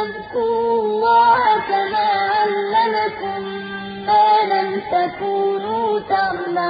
أَمِنتُمْ فَاذْكُرُوا اللَّهَ كَمَا عَلَّمَكُم مَّا لَمْ تَكُونُوا تَعْلَمُونَ.